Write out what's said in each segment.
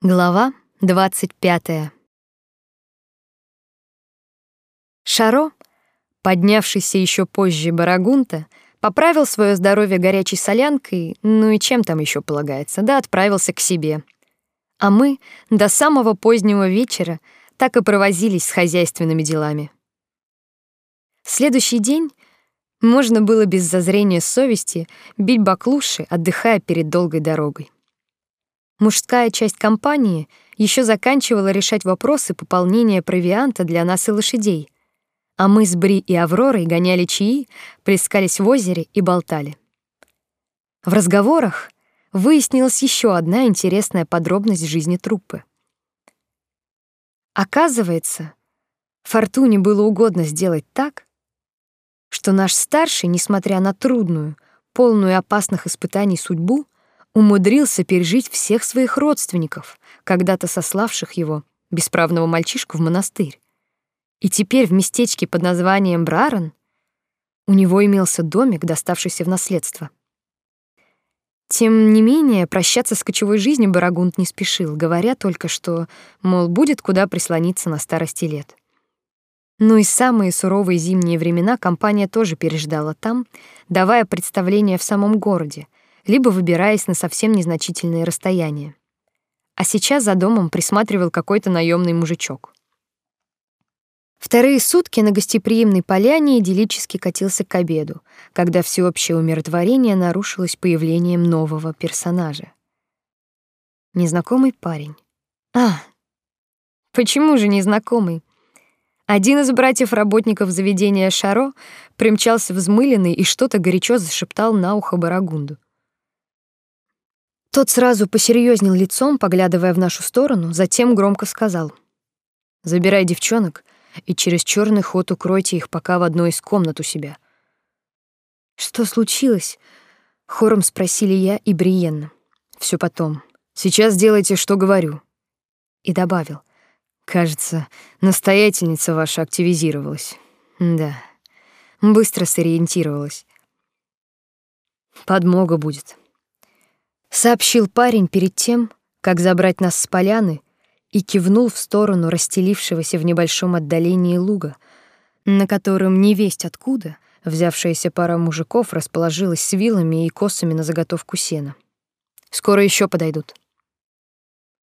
Глава 25. Шаро, поднявшийся еще позже Барагунта, поправил свое здоровье горячей солянкой, ну и чем там еще полагается, да отправился к себе. А мы до самого позднего вечера так и провозились с хозяйственными делами. Следующий день можно было без зазрения совести бить баклуши, отдыхая перед долгой дорогой. Мужская часть компании еще заканчивала решать вопросы пополнения провианта для нас и лошадей, а мы с Бри и Авророй гоняли чаи, плескались в озере и болтали. В разговорах выяснилась еще одна интересная подробность жизни труппы. Оказывается, Фортуне было угодно сделать так, что наш старший, несмотря на трудную, полную опасных испытаний судьбу, умудрился пережить всех своих родственников, когда-то сославших его, бесправного мальчишку, в монастырь. И теперь в местечке под названием Браран у него имелся домик, доставшийся в наследство. Тем не менее, прощаться с кочевой жизнью Барагунд не спешил, говоря только, что, мол, будет куда прислониться на старости лет. Ну и самые суровые зимние времена компания тоже переждала там, давая представления в самом городе, либо выбираясь на совсем незначительные расстояния. А сейчас за домом присматривал какой-то наемный мужичок. Вторые сутки на гостеприимной поляне идиллически катился к обеду, когда всеобщее умиротворение нарушилось появлением нового персонажа. Незнакомый парень. А, почему же незнакомый? Один из братьев-работников заведения Шаро примчался взмыленный и что-то горячо зашептал на ухо Барагунду. Тот сразу посерьезнел лицом, поглядывая в нашу сторону, затем громко сказал: "Забирай девчонок и через черный ход укройте их пока в одной из комнат у себя". Что случилось? хором спросили я и Бриенна. Все потом. Сейчас делайте, что говорю. И добавил: "Кажется, настоятельница ваша активизировалась". Да. Быстро сориентировалась. Подмога будет сообщил парень перед тем, как забрать нас с поляны, и кивнул в сторону расстелившегося в небольшом отдалении луга, на котором невесть откуда взявшаяся пара мужиков расположилась с вилами и косами на заготовку сена. Скоро еще подойдут.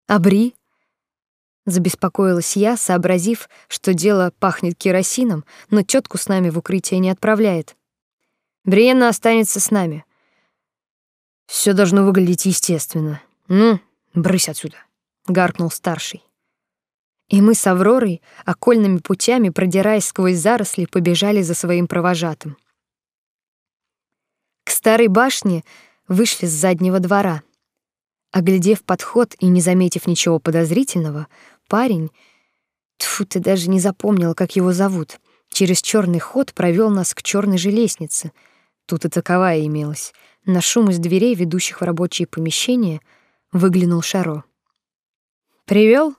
Абри забеспокоилась я, сообразив, что дело пахнет керосином, но тетку с нами в укрытие не отправляет. Бриенна останется с нами. Все должно выглядеть естественно. Ну, брысь отсюда, гаркнул старший. И мы с Авророй окольными путями, продираясь сквозь заросли, побежали за своим провожатым. К старой башне вышли с заднего двора. Оглядев подход и не заметив ничего подозрительного, парень, тьфу, ты даже не запомнил, как его зовут, через черный ход провел нас к черной же лестнице. Тут и таковая имелась — на шум из дверей, ведущих в рабочие помещения, выглянул Шаро. Привел?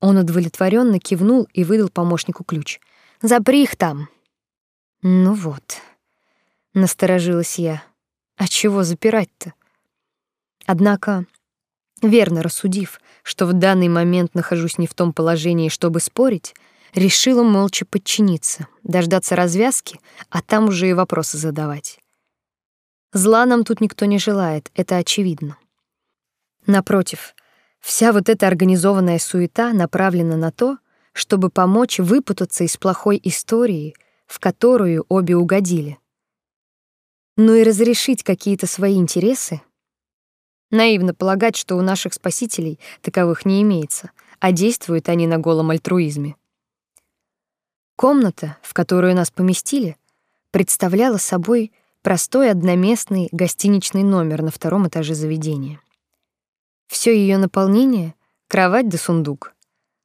Он удовлетворенно кивнул и выдал помощнику ключ. Запри их там. Ну вот. Насторожилась я. А чего запирать-то? Однако, верно рассудив, что в данный момент нахожусь не в том положении, чтобы спорить, решила молча подчиниться, дождаться развязки, а там уже и вопросы задавать. Зла нам тут никто не желает, это очевидно. Напротив, вся вот эта организованная суета направлена на то, чтобы помочь выпутаться из плохой истории, в которую обе угодили. Ну и разрешить какие-то свои интересы. Наивно полагать, что у наших спасителей таковых не имеется, а действуют они на голом альтруизме. Комната, в которую нас поместили, представляла собой простой одноместный гостиничный номер на втором этаже заведения. Все ее наполнение — кровать да сундук.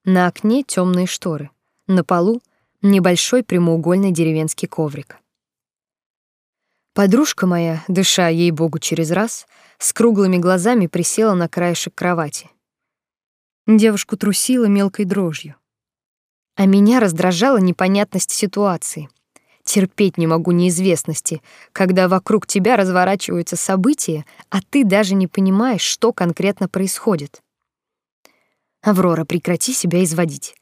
На окне темные шторы, на полу — небольшой прямоугольный деревенский коврик. Подружка моя, дыша ей-богу через раз, с круглыми глазами присела на краешек кровати. Девушку трусила мелкой дрожью. А меня раздражала непонятность ситуации — Терпеть не могу неизвестности, когда вокруг тебя разворачиваются события, а ты даже не понимаешь, что конкретно происходит. Аврора, прекрати себя изводить.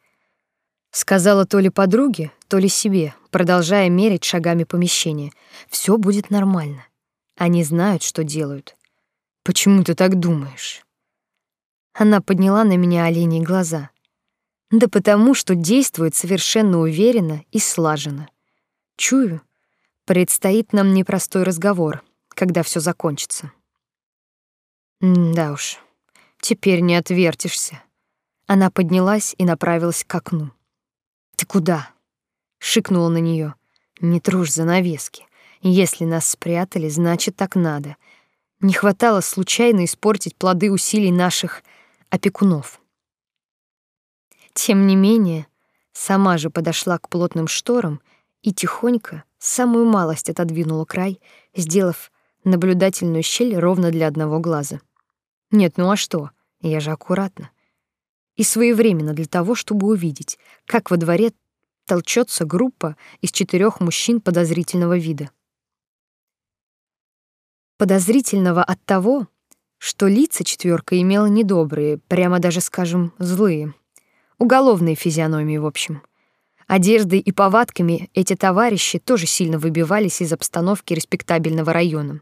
Сказала то ли подруге, то ли себе, продолжая мерить шагами помещение. Все будет нормально. Они знают, что делают. Почему ты так думаешь? Она подняла на меня оленьи глаза. Да потому, что действует совершенно уверенно и слаженно. Чую, предстоит нам непростой разговор, когда все закончится. М да уж. Теперь не отвертишься. Она поднялась и направилась к окну. Ты куда? шикнула на нее. Не трожь занавески. Если нас спрятали, значит, так надо. Не хватало случайно испортить плоды усилий наших опекунов. Тем не менее, сама же подошла к плотным шторам и тихонько, самую малость отодвинула край, сделав наблюдательную щель ровно для одного глаза. Нет, ну а что? Я же аккуратно. И своевременно для того, чтобы увидеть, как во дворе толчется группа из четырех мужчин подозрительного вида. Подозрительного от того, что лица четверка имела недобрые, прямо даже, скажем, злые. Уголовные физиономии, в общем. Одеждой и повадками эти товарищи тоже сильно выбивались из обстановки респектабельного района.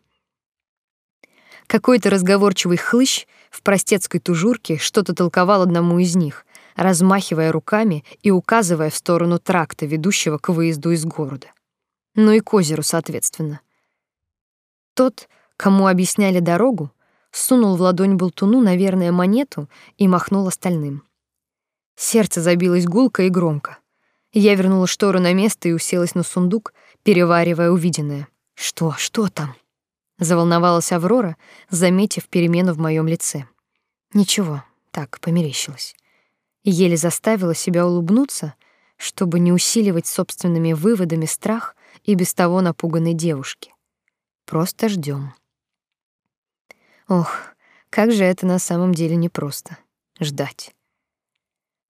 Какой-то разговорчивый хлыщ в простецкой тужурке что-то толковал одному из них, размахивая руками и указывая в сторону тракта, ведущего к выезду из города. Ну и к озеру, соответственно. Тот, кому объясняли дорогу, сунул в ладонь болтуну, наверное, монету и махнул остальным. Сердце забилось гулко и громко. Я вернула штору на место и уселась на сундук, переваривая увиденное. Что, что там? Заволновалась Аврора, заметив перемену в моем лице. Ничего, так померещилось. Еле заставила себя улыбнуться, чтобы не усиливать собственными выводами страх и без того напуганной девушки. Просто ждем. Ох, как же это на самом деле непросто ждать.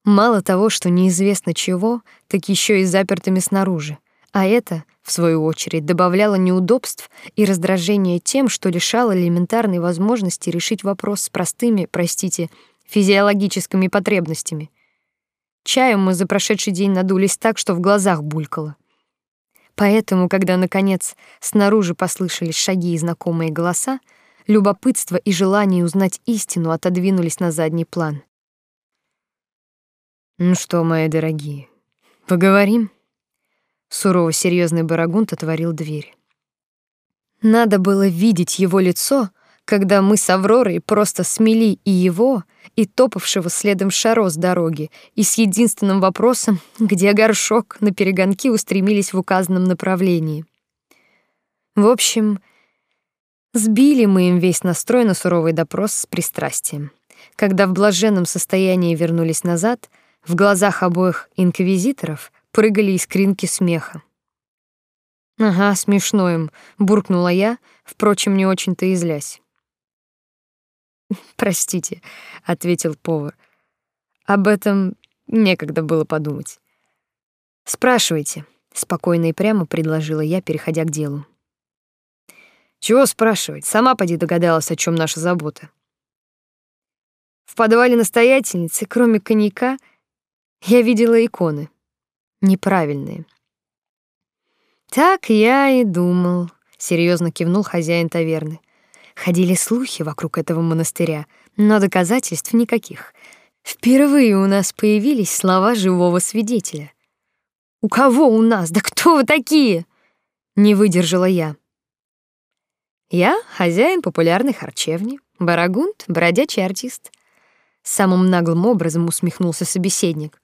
Мало того, что неизвестно чего, так еще и запертыми снаружи, а это, в свою очередь, добавляло неудобств и раздражения тем, что лишало элементарной возможности решить вопрос с простыми, простите, физиологическими потребностями. Чаем мы за прошедший день надулись так, что в глазах булькало. Поэтому, когда наконец снаружи послышались шаги и знакомые голоса, любопытство и желание узнать истину отодвинулись на задний план. Ну что, мои дорогие, поговорим? Сурово серьезный барагунт отворил дверь. Надо было видеть его лицо, когда мы с Авророй просто смели и его, и топавшего следом Шаро с дороги, и с единственным вопросом, где горшок, на перегонки устремились в указанном направлении. В общем, Сбили мы им весь настрой на суровый допрос с пристрастием. Когда в блаженном состоянии вернулись назад, в глазах обоих инквизиторов прыгали искринки смеха. Ага, смешно им, буркнула я, впрочем, не очень-то и злясь. Простите, ответил повар. Об этом некогда было подумать. Спрашивайте, спокойно и прямо предложила я, переходя к делу. Чего спрашивать? Сама поди догадалась, о чем наша забота. В подвале настоятельницы, кроме коньяка, я видела иконы. Неправильные. Так я и думал, серьезно кивнул хозяин таверны. Ходили слухи вокруг этого монастыря, но доказательств никаких. Впервые у нас появились слова живого свидетеля. У кого у нас? Да кто вы такие? Не выдержала я. Я хозяин популярной харчевни, Барагунд, бродячий артист. Самым наглым образом усмехнулся собеседник.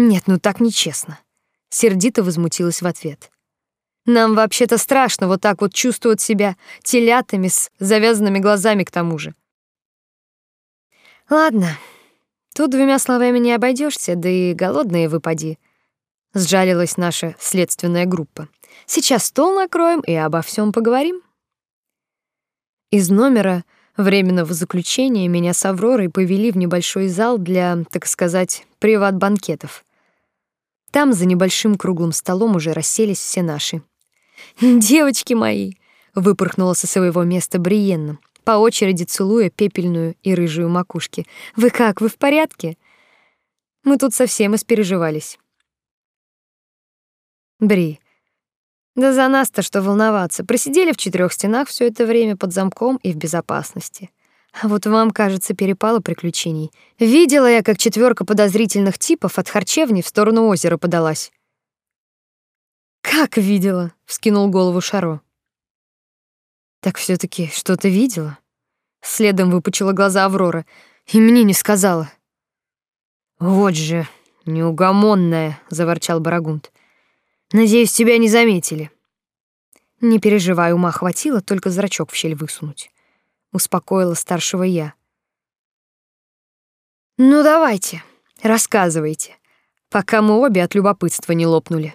Нет, ну так нечестно. Сердито возмутилась в ответ. Нам вообще-то страшно вот так вот чувствовать себя телятами с завязанными глазами к тому же. Ладно, тут двумя словами не обойдешься, да и голодные выпади. Сжалилась наша следственная группа. Сейчас стол накроем и обо всем поговорим. Из номера временного заключения меня с Авророй повели в небольшой зал для, так сказать, приват-банкетов. Там за небольшим круглым столом уже расселись все наши. «Девочки мои!» — выпорхнула со своего места Бриенна, по очереди целуя пепельную и рыжую макушки. Вы как, вы в порядке? Мы тут совсем испереживались. Бри. Да за нас-то что волноваться. Просидели в четырех стенах все это время под замком и в безопасности. А вот вам, кажется, перепало приключений. Видела я, как четверка подозрительных типов от харчевни в сторону озера подалась. Как видела? вскинул голову Шаро. Так все таки что-то видела? Следом выпучила глаза Аврора. И мне не сказала. Вот же, неугомонная, заворчал Барагунд. Надеюсь, тебя не заметили. Не переживай, ума хватило только зрачок в щель высунуть успокоила старшего я. Ну давайте, рассказывайте, пока мы обе от любопытства не лопнули.